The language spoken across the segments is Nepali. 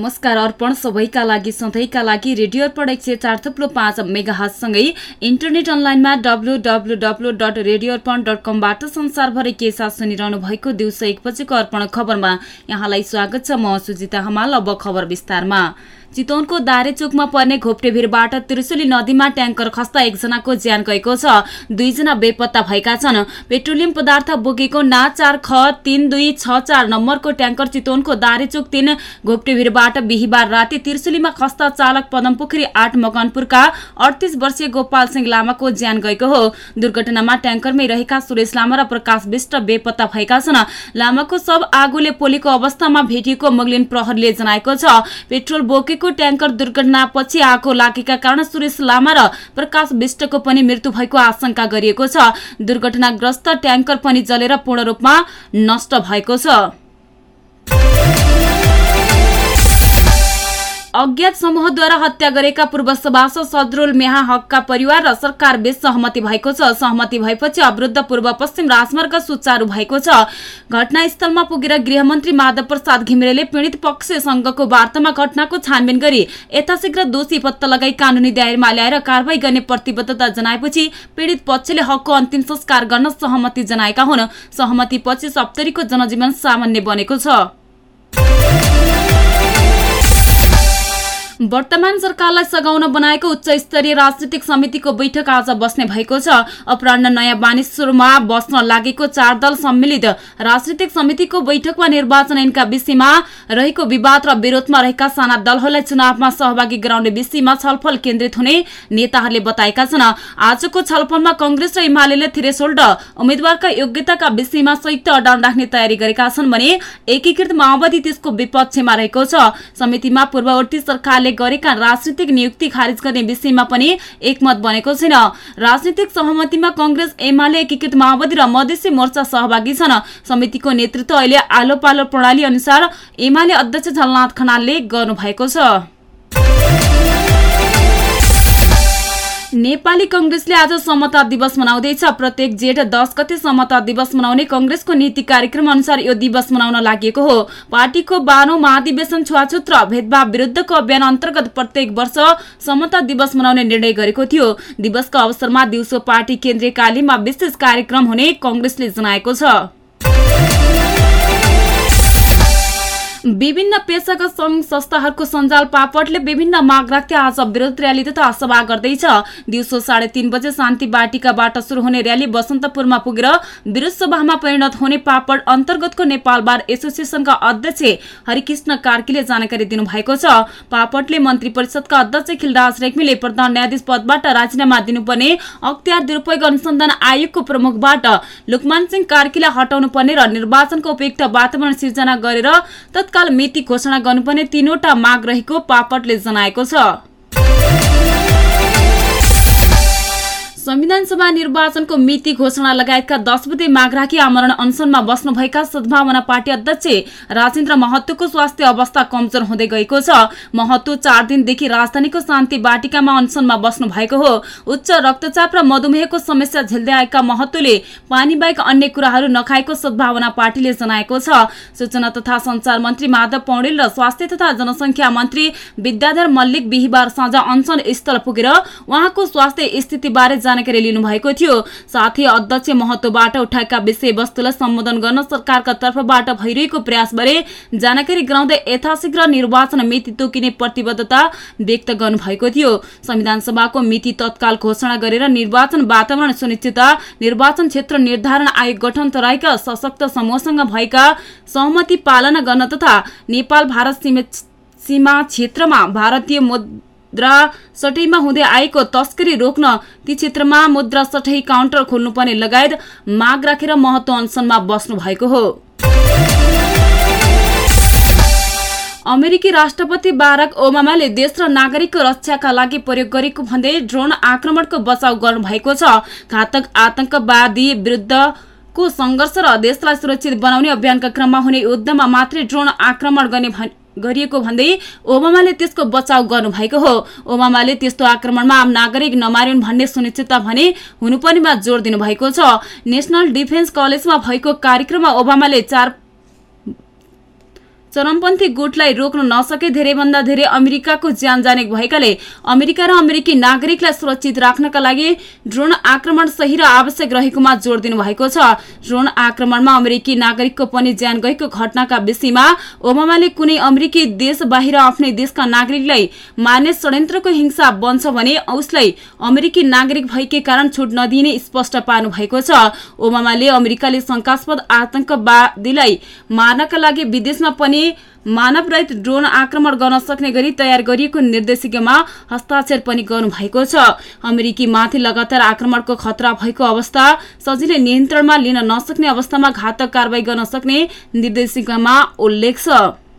नमस्कार अर्पण सबैका लागि सधैँका लागि रेडियो अर्पण एक सय चार थुप्रो पाँच मेगाहातसँगै इन्टरनेट अनलाइनमा W W W dot radio Arpan dot कमबाट संसारभरि के साथ सुनिरहनु भएको दिउँसो एक बजेको अर्पण खबरमा। यहाँलाई स्वागत छ म सुजिता हमाल अब खबर विस्तारमा। चितवनको दारेचोकमा पर्ने घोप्टे भिरबाट त्रिशुली नदीमा ट्याङ्कर खस्दा एकजनाको ज्यान गएको छ। दुईजना बेपत्ता भएका छन्। पेट्रोलियम पदार्थ बोकेको ना चार ख तीन दुई छ चार नम्बरको ट्याङ्कर चितवनको दारेचोक तीन घोप्टे भिरबाट बिहिबार राति त्रिशुलीमा खस्दा चालक पदमपोखरी आठ मकनपुरका अडतिस वर्षीय गोपाल सिंह लामाको ज्यान गएको हो। दुर्घटनामा ट्याङ्करमै रहेका सुरेश लामा र प्रकाश विष्ट बेपत्ता भएका छन्। लामाको सब आगोले पोलेको अवस्थामा भेटिएको मगलिन प्रहरीले जनाएको छ। पेट्रोल बोकेको रहेको ट्याङ्कर दुर्घटनापछि आगो लागेका कारण सुरेश लामा र प्रकाश विष्टको पनि मृत्यु भएको आशंका गरिएको छ। दुर्घटनाग्रस्त ट्याङ्कर पनि जलेर पूर्ण रूपमा नष्ट भएको छ। अज्ञात समूहद्वारा हत्या गरेका पूर्व सभासद सदरुल मेहा हकका परिवार र सरकार बीच सहमति भएको छ। सहमति भएपछि अवरुद्ध पूर्व पश्चिम राजमार्ग सुचारू भएको छ। घटनास्थलमा पुगेर गृहमन्त्री माधव प्रसाद घिमिरेले पीड़ित पक्षसँगको वार्तामा घटनाको छानबिन गरी यथाशीघ्र दोषी पत्ता लगाई कानूनी दायरमा ल्याएर कारवाही गर्ने प्रतिबद्धता जनाएपछि पीड़ित पक्षले हकको अन्तिम संस्कार गर्न सहमति जनाएका हुन्। सहमतिपछि सप्तरीको जनजीवन सामान्य बनेको छ। वर्तमान सरकारलाई सघाउन बनाएको उच्च स्तरीय राजनीतिक समितिको बैठक आज बस्ने भएको छ। अपरान्न नयाँ बानेश्वरमा बस्न लागेको चार दल सम्मिलित राजनीतिक समितिको बैठकमा निर्वाचन ऐनका विषयमा रहेको विवाद र विरोधमा रहेका साना दलहरूलाई चुनावमा सहभागी गराउने विषयमा छलफल केन्द्रित हुने नेताहरूले बताएका छन्। आजको छलफलमा कंग्रेस र एमाले थ्रेसोल्ड उम्मेद्वारका योग्यताका विषयमा संयुक्त अडान राख्ने तयारी गरेका छन् भने एकीकृत माओवादी त्यसको विपक्षमा रहेको छ। समितिमा पूर्ववर्ती सरकारले सरकारले गरेका राजनीतिक नियुक्ति खारिज गर्ने विषयमा पनि एकमत बनेको छैन। राजनीतिक सहमतिमा कंग्रेस एमाले एकीकृत माओवादी र मधेसी मोर्चा सहभागी छन्। समितिको नेतृत्व अहिले आलो पालो प्रणाली अनुसार एमाले अध्यक्ष झलनाथ खनालले गर्नुभएको छ। नेपाली कंग्रेसले आज समता दिवस मनाउँदैछ। प्रत्येक जेठ दस गते समता दिवस मनाउने कंग्रेसको नीति कार्यक्रम अनुसार यो दिवस मनाउन लागि हो। पार्टीको बानो महाधिवेशन छुवाछुत र भेदभाव विरुद्धको अभियान अन्तर्गत प्रत्येक वर्ष समता दिवस मनाउने निर्णय गरेको थियो। दिवसको अवसरमा दिउँसो पार्टी केन्द्रीय कार्यालयमा विशेष कार्यक्रम हुने कंग्रेसले जनाएको छ। विभिन्न पेसागत संघ संस्थाहरूको सञ्जाल पापटले विभिन्न माग राख्दै आज विरोध र्याली तथा सभा गर्दैछ। दिउँसो साढे तीन बजे शान्ति बाटिकाबाट शुरू हुने र्याली बसन्तपुरमा पुगेर विरोध सभामा परिणत हुने पापड अन्तर्गतको नेपाल बार एसोसिएसनका अध्यक्ष हरिकृष्ण कार्कीले जानकारी दिनुभएको छ। पापटले मन्त्री परिषदका अध्यक्ष खिलराज रेग्मीले प्रधान न्यायाधीश पदबाट राजीनामा दिनुपर्ने अख्तियार दुरूपयोग अनुसन्धान आयोगको प्रमुखबाट लुकमान सिंह कार्कीलाई हटाउनु पर्ने र निर्वाचनको उपयुक्त वातावरण सिर्जना गरेर तत्काल मिति घोषणा गर्नुपर्ने तीनवटा माग रहेको पापटले जनाएको छ। संविधान सभा निर्वाचनको मिति घोषणा लगायतका दस बुधे माग राखी आमरण अनसनमा बस्नुभएका सद्भावना पार्टी अध्यक्ष राजेन्द्र महतोको स्वास्थ्य अवस्था कमजोर हुँदै गएको छ। महतो चार दिनदेखि राजधानीको शान्ति बाटिकामा अनसनमा बस्नु भएको हो। उच्च रक्तचाप र मधुमेहको समस्या झेल्दै आएका महतोले पानी बाहेक अन्य कुराहरू नखाएको सद्भावना पार्टीले जनाएको छ। सूचना तथा संचार मन्त्री माधव पौडेल र स्वास्थ्य तथा जनसंख्या मन्त्री विद्याधर मल्लिक बिहिबार साँझ अनसन स्थल पुगेर उहाँको स्वास्थ्य स्थितिबारे जानकारी लिनुभएको थियो। साथै अध्यक्ष महत्वबाट उठाएका विषयवस्तुलाई सम्बोधन गर्न सरकारका तर्फबाट भइरहेको प्रयासबारे जानकारी गराउँदै यथाशीघ्र निर्वाचन मिति तोकिने प्रतिबद्धता व्यक्त गर्नुभएको थियो। संविधान सभाको मिति तत्काल घोषणा गरेर निर्वाचन वातावरण सुनिश्चितता निर्वाचन क्षेत्र निर्धारण आयोग गठन तराईका सशक्त समूहसँग भएका सहमति पालना गर्न तथा नेपाल भारत सीमा क्षेत्रमा भारतीय मुद्रा सटैमा हुँदै आएको तस्करी रोक्न ती क्षेत्रमा मुद्रा सटै काउन्टर खोल्नुपर्ने लगायत माग राखेर महत्व अनसनमा बस्नु भएको हो। अमेरिकी राष्ट्रपति बाराक ओबामाले देश र नागरिकको रक्षाका लागि प्रयोग गरेको भन्दै ड्रोन आक्रमणको बचाउ गर्नुभएको छ। घातक आतंकवादी विरुद्धको सङ्घर्ष र देशलाई सुरक्षित बनाउने अभियानका क्रममा हुने युद्धमा मात्रै ड्रोन आक्रमण गर्ने गरिएको भन्दै ओबामाले त्यसको बचाउ गर्नुभएको हो। ओबामाले त्यस्तो आक्रमणमा आम नागरिक नमारिन् भन्ने सुनिश्चितता भने हुनुपर्नेमा जोड़ दिनुभएको छ। नेशनल डिफेन्स कलेजमा भएको कार्यक्रममा ओबामाले चार चरमपन्थी गुटलाई रोक्न नसके धेरैभन्दा धेरै अमेरिकाको ज्यान जाने भएकाले अमेरिका र अमेरिकी नागरिकलाई सुरक्षित राख्नका लागि ड्रोन आक्रमण सही र आवश्यक रहेकोमा जोड़ दिनुभएको छ। ड्रोन आक्रमणमा अमेरिकी नागरिकको पनि ज्यान गएको घटनाका विषयमा ओबामाले कुनै अमेरिकी देश बाहिर आफ्नै देशका नागरिकलाई मार्ने षड्यन्त्रको हिंसा बन्छ भने उसलाई अमेरिकी नागरिक भएकै कारण छुट नदिने स्पष्ट पार्नु भएको छ। ओबामाले अमेरिकाले शंकास्पद आतंकवादीलाई मार्नका लागि विदेशमा पनि मानव रहित ड्रोन आक्रमण गर्न सक्ने गरी तयार गरिएको निर्देशिकामा हस्ताक्षर पनि गर्नुभएको छ। अमेरिकी माथि लगातार आक्रमणको खतरा भएको अवस्था सजिलै नियन्त्रणमा लिन नसक्ने अवस्थामा घातक कारवाही गर्न सक्ने निर्देशिकामा उल्लेख छ।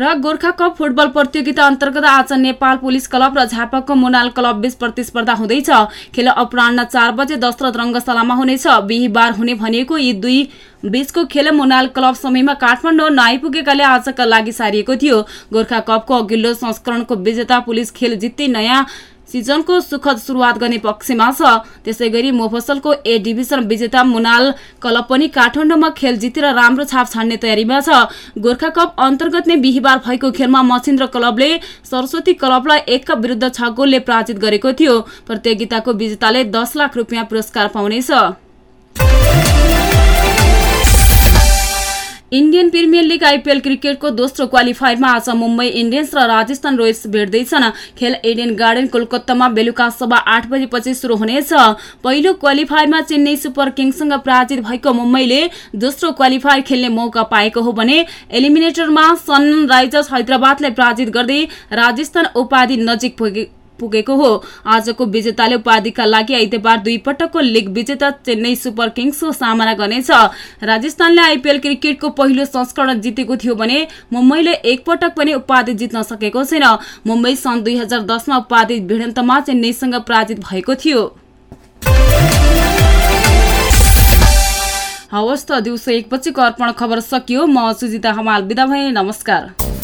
र गोर्खा कप फुटबल प्रतियोगिता अन्तर्गत आज नेपाल पुलिस क्लब र झापाको मुनाल क्लब बीच प्रतिस्पर्धा हुँदैछ। खेल अपरान्न चार बजे दशरथ रङ्गशालामा हुनेछ। बिहिबार हुने भनेको यी दुई बीचको खेल मुनाल क्लब समयमा काठमाडौँ नआइपुगेकाले आजका लागि सारिएको थियो। गोर्खा कपको अघिल्लो संस्करणको विजेता पुलिस खेल जित्दै नयाँ सिजनको सुखद सुरुवात गर्ने पक्षमा छ। त्यसै गरी मोफसलको ए डिभिजन विजेता मुनाल क्लब पनि काठमाडौँमा खेल जितेर राम्रो छाप छाड्ने तयारीमा छ। गोर्खा कप अन्तर्गत नै बिहिबार भएको खेलमा मचिन्द्र क्लबले सरस्वती क्लबलाई एक विरुद्ध छ गोलले पराजित गरेको थियो। प्रतियोगिताको विजेताले दस लाख रुपियाँ पुरस्कार पाउनेछ। इन्डियन प्रिमियर लिग आइपिएल क्रिकेटको दोस्रो क्वालिफायरमा आज मुम्बई इन्डियन्स र राजस्थान रोयल्स भेट्दैछन्। खेल एडियन गार्डन कोलकातामा बेलुका सभा आठ बजेपछि शुरू हुनेछ। पहिलो क्वालिफायरमा चेन्नई सुपर किङ्ससँग पराजित भएको मुम्बईले दोस्रो क्वालिफायर खेल्ने मौका पाएको हो भने एलिमिनेटरमा सनराइजर्स हैदराबादलाई पराजित गर्दै राजस्थान उपाधि नजिक पुगेको हो। आजको विजेताले उपाधिका लागि आइतबार दुई पटकको लिग विजेता चेन्नई सुपर किङ्सको सामना गर्नेछ। राजस्थानले आइपिएल क्रिकेटको पहिलो संस्करण जितेको थियो भने मुम्बईले एकपटक पनि उपाधि जित्न सकेको छैन। मुम्बई सन् दुई हजार दसमा उपाधि भिडन्तमा चेन्नईसँग पराजित भएको थियो। हवस् त दिउँसो एक अर्पण खबर सकियो। म सुजिता हमाल बिदा भएँ। नमस्कार।